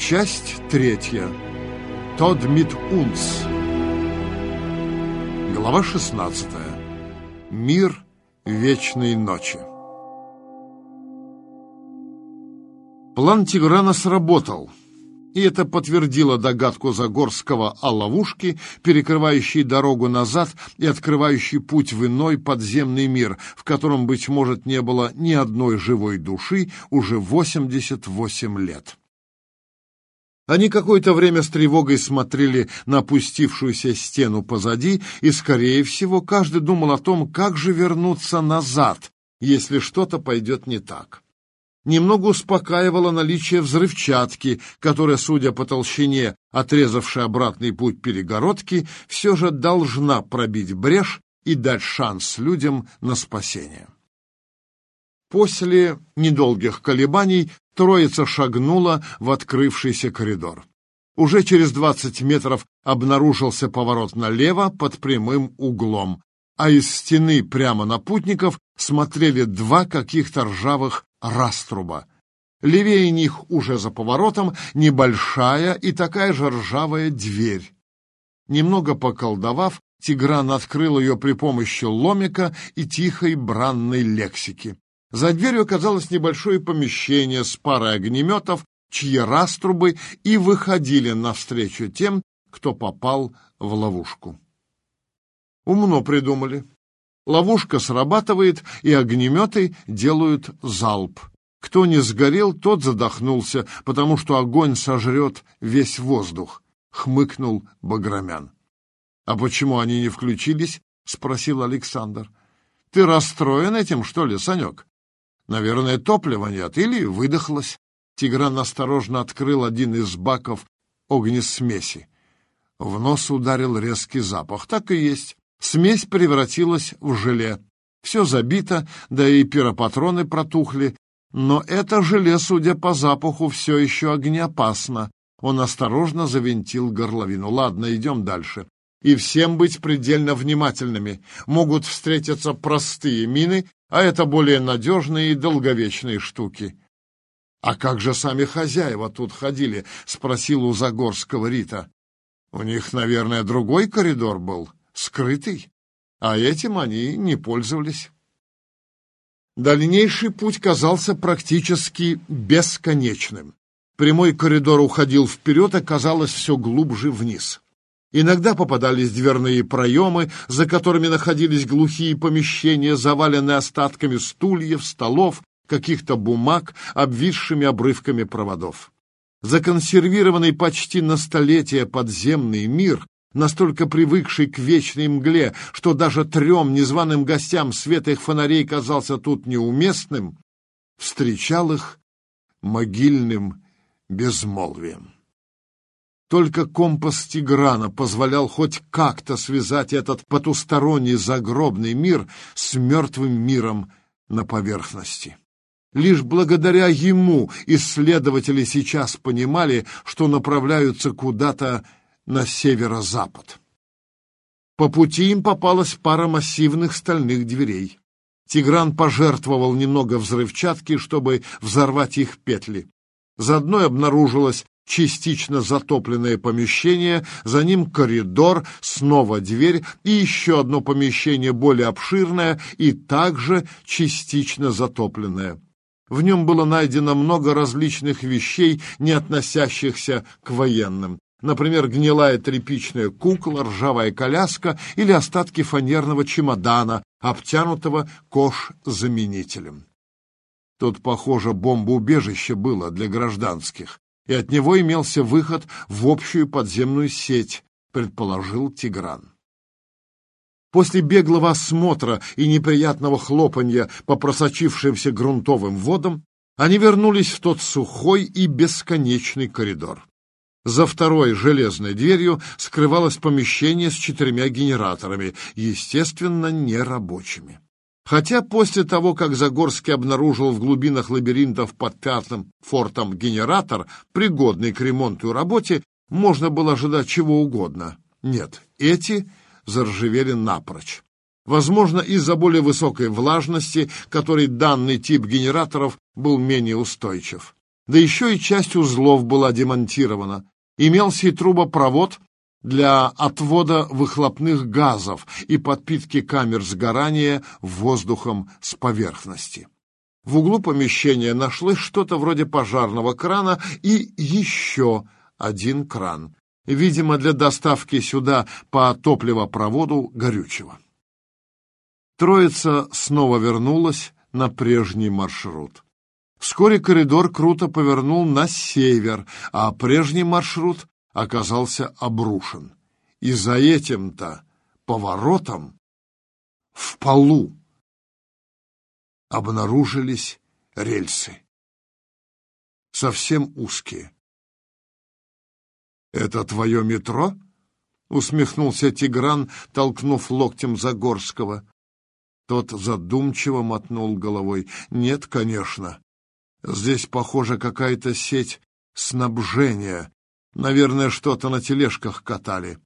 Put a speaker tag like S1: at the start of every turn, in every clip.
S1: Часть третья. Тод мит унс. Глава 16. Мир вечной ночи. План Тиграна сработал, и это подтвердило догадку Загорского о ловушке, перекрывающей дорогу назад и открывающей путь в иной подземный мир, в котором, быть может, не было ни одной живой души уже 88 лет. Они какое-то время с тревогой смотрели на опустившуюся стену позади, и, скорее всего, каждый думал о том, как же вернуться назад, если что-то пойдет не так. Немного успокаивало наличие взрывчатки, которая, судя по толщине, отрезавшей обратный путь перегородки, все же должна пробить брешь и дать шанс людям на спасение. После недолгих колебаний троица шагнула в открывшийся коридор. Уже через двадцать метров обнаружился поворот налево под прямым углом, а из стены прямо на путников смотрели два каких-то ржавых раструба. Левее них уже за поворотом небольшая и такая же ржавая дверь. Немного поколдовав, Тигран открыл ее при помощи ломика и тихой бранной лексики. За дверью оказалось небольшое помещение с парой огнеметов, чьи раструбы и выходили навстречу тем, кто попал в ловушку. Умно придумали. Ловушка срабатывает, и огнеметы делают залп. Кто не сгорел, тот задохнулся, потому что огонь сожрет весь воздух, — хмыкнул Баграмян. — А почему они не включились? — спросил Александр. — Ты расстроен этим, что ли, Санек? Наверное, топлива нет или выдохлось. Тигран осторожно открыл один из баков огнесмеси. В нос ударил резкий запах. Так и есть. Смесь превратилась в желе. Все забито, да и пиропатроны протухли. Но это желе, судя по запаху, все еще огнеопасно. Он осторожно завинтил горловину. Ладно, идем дальше. И всем быть предельно внимательными. Могут встретиться простые мины, а это более надежные и долговечные штуки. — А как же сами хозяева тут ходили? — спросил у Загорского Рита. — У них, наверное, другой коридор был, скрытый, а этим они не пользовались. Дальнейший путь казался практически бесконечным. Прямой коридор уходил вперед, и казалось все глубже вниз. Иногда попадались дверные проемы, за которыми находились глухие помещения, заваленные остатками стульев, столов, каких-то бумаг, обвисшими обрывками проводов. Законсервированный почти на столетие подземный мир, настолько привыкший к вечной мгле, что даже трем незваным гостям свет их фонарей казался тут неуместным, встречал их могильным безмолвием. Только компас Тиграна позволял хоть как-то связать этот потусторонний загробный мир с мертвым миром на поверхности. Лишь благодаря ему исследователи сейчас понимали, что направляются куда-то на северо-запад. По пути им попалась пара массивных стальных дверей. Тигран пожертвовал немного взрывчатки, чтобы взорвать их петли. Заодно обнаружилась частично затопленное помещение, за ним коридор, снова дверь и еще одно помещение более обширное и также частично затопленное. В нем было найдено много различных вещей, не относящихся к военным. Например, гнилая тряпичная кукла, ржавая коляска или остатки фанерного чемодана, обтянутого кош-заменителем. Тут, похоже, бомбоубежище было для гражданских и от него имелся выход в общую подземную сеть, предположил Тигран. После беглого осмотра и неприятного хлопанья по просочившимся грунтовым водам они вернулись в тот сухой и бесконечный коридор. За второй железной дверью скрывалось помещение с четырьмя генераторами, естественно, нерабочими. Хотя после того, как Загорский обнаружил в глубинах лабиринтов под пятым фортом генератор, пригодный к ремонту и работе, можно было ожидать чего угодно. Нет, эти заржавели напрочь. Возможно, из-за более высокой влажности, которой данный тип генераторов был менее устойчив. Да еще и часть узлов была демонтирована. Имелся и трубопровод для отвода выхлопных газов и подпитки камер сгорания воздухом с поверхности. В углу помещения нашлось что-то вроде пожарного крана и еще один кран, видимо, для доставки сюда по топливопроводу горючего. Троица снова вернулась на прежний маршрут. Вскоре коридор круто повернул на север, а прежний маршрут оказался обрушен. И за этим-то поворотом в полу обнаружились рельсы. Совсем узкие. «Это твое метро?» — усмехнулся Тигран, толкнув локтем Загорского. Тот задумчиво мотнул головой. «Нет, конечно. Здесь, похоже, какая-то сеть снабжения. Наверное, что-то на тележках катали.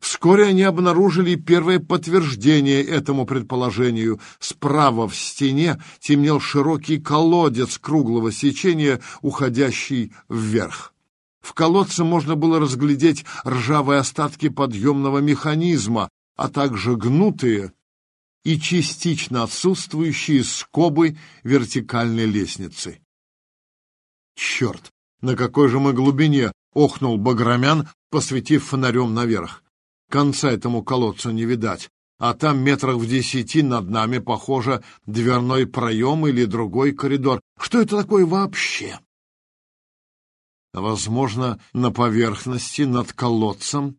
S1: Вскоре они обнаружили первое подтверждение этому предположению. Справа в стене темнел широкий колодец круглого сечения, уходящий вверх. В колодце можно было разглядеть ржавые остатки подъемного механизма, а также гнутые и частично отсутствующие скобы вертикальной лестницы. «Черт! На какой же мы глубине!» — охнул Баграмян, посветив фонарем наверх. Конца этому колодцу не видать, а там метрах в десяти над нами, похоже, дверной проем или другой коридор. Что это такое вообще? Возможно, на поверхности над колодцем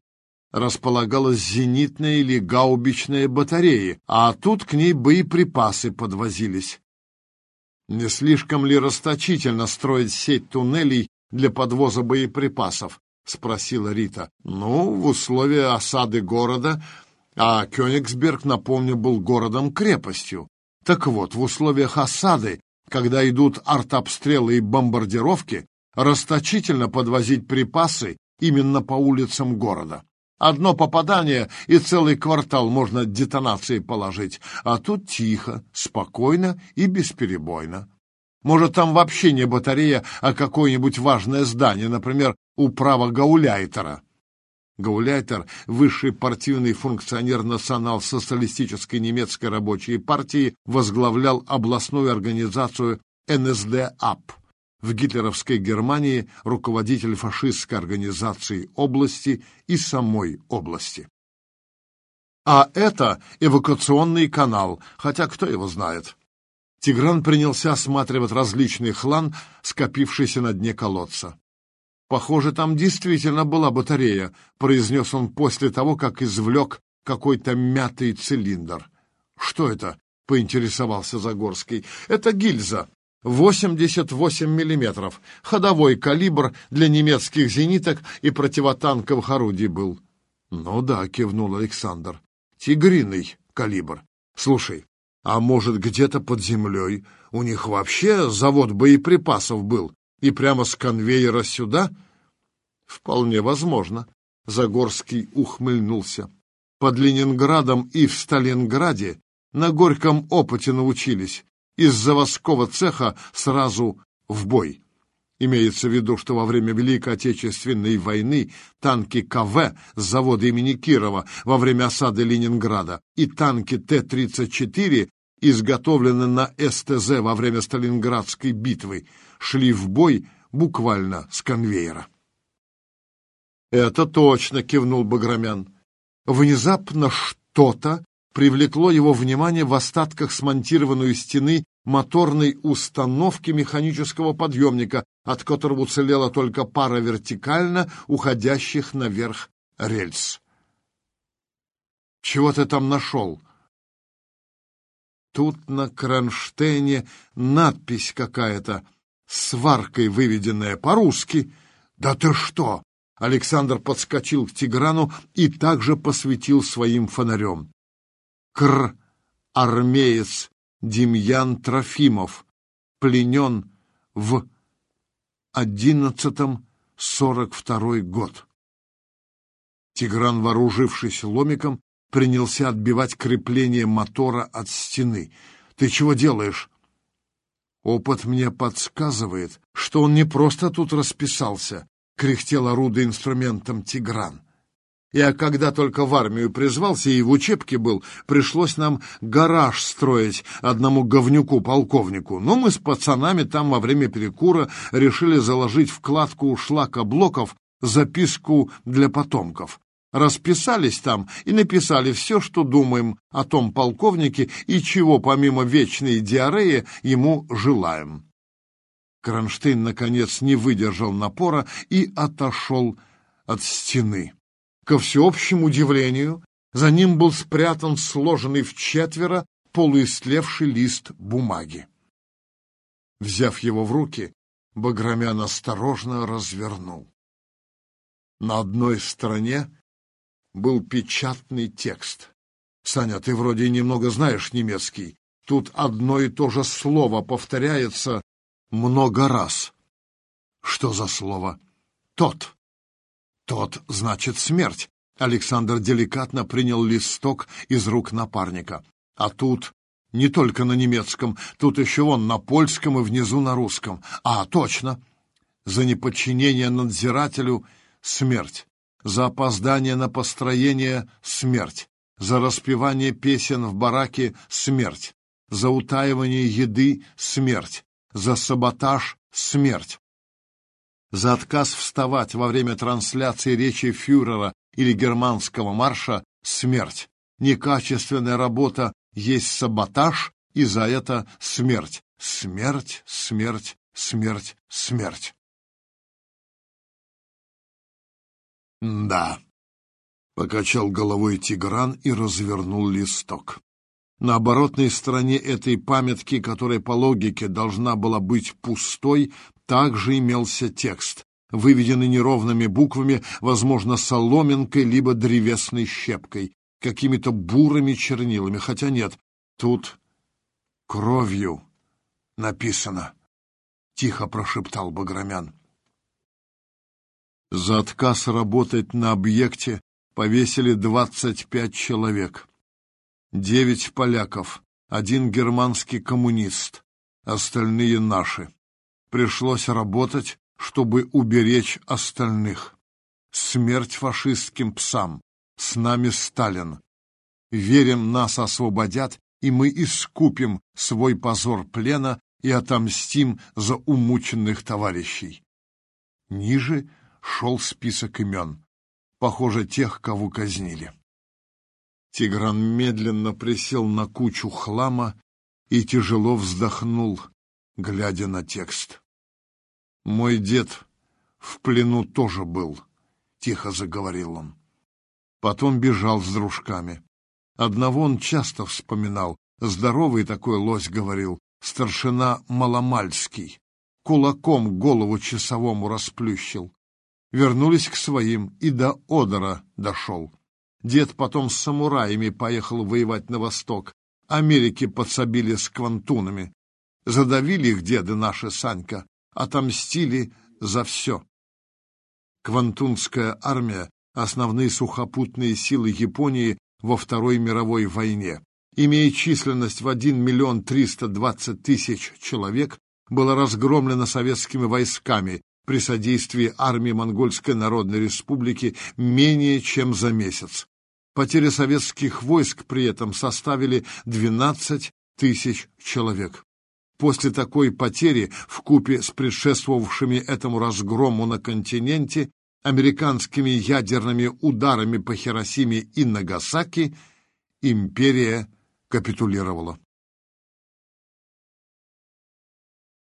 S1: располагалась зенитная или гаубичная батарея, а тут к ней боеприпасы подвозились. Не слишком ли расточительно строить сеть туннелей для подвоза боеприпасов? — спросила Рита. «Ну, в условиях осады города, а Кёнигсберг, напомню, был городом-крепостью. Так вот, в условиях осады, когда идут артобстрелы и бомбардировки, расточительно подвозить припасы именно по улицам города. Одно попадание, и целый квартал можно детонацией положить, а тут тихо, спокойно и бесперебойно. Может, там вообще не батарея, а какое-нибудь важное здание, например, управа Гауляйтера. Гауляйтер — высший партийный функционер национал-социалистической немецкой рабочей партии, возглавлял областную организацию НСДАП. В гитлеровской Германии руководитель фашистской организации области и самой области. А это эвакуационный канал, хотя кто его знает. Тигран принялся осматривать различный хлам, скопившийся на дне колодца. «Похоже, там действительно была батарея», — произнес он после того, как извлек какой-то мятый цилиндр. «Что это?» — поинтересовался Загорский. «Это гильза. 88 миллиметров. Ходовой калибр для немецких зениток и противотанковых орудий был». «Ну да», — кивнул Александр. «Тигриный калибр. Слушай, а может, где-то под землей у них вообще завод боеприпасов был, и прямо с конвейера сюда? Вполне возможно. Загорский ухмыльнулся. Под Ленинградом и в Сталинграде на горьком опыте научились. Из заводского цеха сразу в бой. Имеется в виду, что во время Великой Отечественной войны танки КВ с завода имени Кирова во время осады Ленинграда и танки Т-34, изготовленные на СТЗ во время Сталинградской битвы, шли в бой буквально с конвейера. «Это точно!» — кивнул Баграмян. Внезапно что-то привлекло его внимание в остатках смонтированной стены моторной установки механического подъемника, от которого уцелела только пара вертикально уходящих наверх рельс. «Чего ты там нашел?» Тут на кронштейне надпись какая-то, сваркой выведенная по-русски. «Да ты что!» Александр подскочил к Тиграну и также посветил своим фонарем. «Кр. Армеец Демьян Трофимов, пленен в одиннадцатом сорок второй год. Тигран, вооружившись ломиком, принялся отбивать крепление мотора от стены. «Ты чего делаешь?» Опыт мне подсказывает, что он не просто тут расписался, кряхтел орудой инструментом Тигран. Я когда только в армию призвался и в учебке был, пришлось нам гараж строить одному говнюку-полковнику. Но мы с пацанами там во время перекура решили заложить вкладку шлака-блоков записку для потомков. Расписались там и написали все, что думаем о том полковнике и чего, помимо вечной диареи, ему желаем. Кронштейн, наконец, не выдержал напора и отошел от стены. Ко всеобщему удивлению, за ним был спрятан сложенный в четверо полуистлевший лист бумаги. Взяв его в руки, Баграмян осторожно развернул. На одной стороне был печатный текст. Саня, ты вроде немного знаешь немецкий. Тут одно и то же слово повторяется много раз. Что за слово? Тот. Тот значит смерть. Александр деликатно принял листок из рук напарника. А тут не только на немецком, тут еще он на польском и внизу на русском. А, точно. За неподчинение надзирателю смерть. За опоздание на построение смерть. За распевание песен в бараке смерть. За утаивание еды смерть. За саботаж смерть за отказ вставать во время трансляции речи фюрера или германского марша — смерть. Некачественная работа есть саботаж, и за это смерть. Смерть, смерть, смерть, смерть. «Да», — покачал головой Тигран и развернул листок. На оборотной стороне этой памятки, которая по логике должна была быть пустой, также имелся текст, выведенный неровными буквами, возможно, соломинкой либо древесной щепкой, какими-то бурыми чернилами, хотя нет, тут кровью написано, — тихо прошептал Баграмян. За отказ работать на объекте повесили двадцать пять человек девять поляков, один германский коммунист, остальные наши. Пришлось работать, чтобы уберечь остальных. Смерть фашистским псам. С нами Сталин. Верим, нас освободят, и мы искупим свой позор плена и отомстим за умученных товарищей. Ниже шел список имен, похоже, тех, кого казнили. Тигран медленно присел на кучу хлама и тяжело вздохнул, глядя на текст. «Мой дед в плену тоже был», — тихо заговорил он. Потом бежал с дружками. Одного он часто вспоминал. Здоровый такой лось говорил, старшина Маломальский. Кулаком голову часовому расплющил. Вернулись к своим, и до Одера дошел. Дед потом с самураями поехал воевать на восток. Америки подсобили с квантунами. Задавили их деды наши, Санька, отомстили за все. Квантунская армия — основные сухопутные силы Японии во Второй мировой войне. Имея численность в 1 миллион 320 тысяч человек, была разгромлена советскими войсками при содействии армии Монгольской Народной Республики менее чем за месяц. Потери советских войск при этом составили 12 тысяч человек. После такой потери, в купе с предшествовавшими этому разгрому на континенте, американскими ядерными ударами по Хиросиме и Нагасаки, империя капитулировала.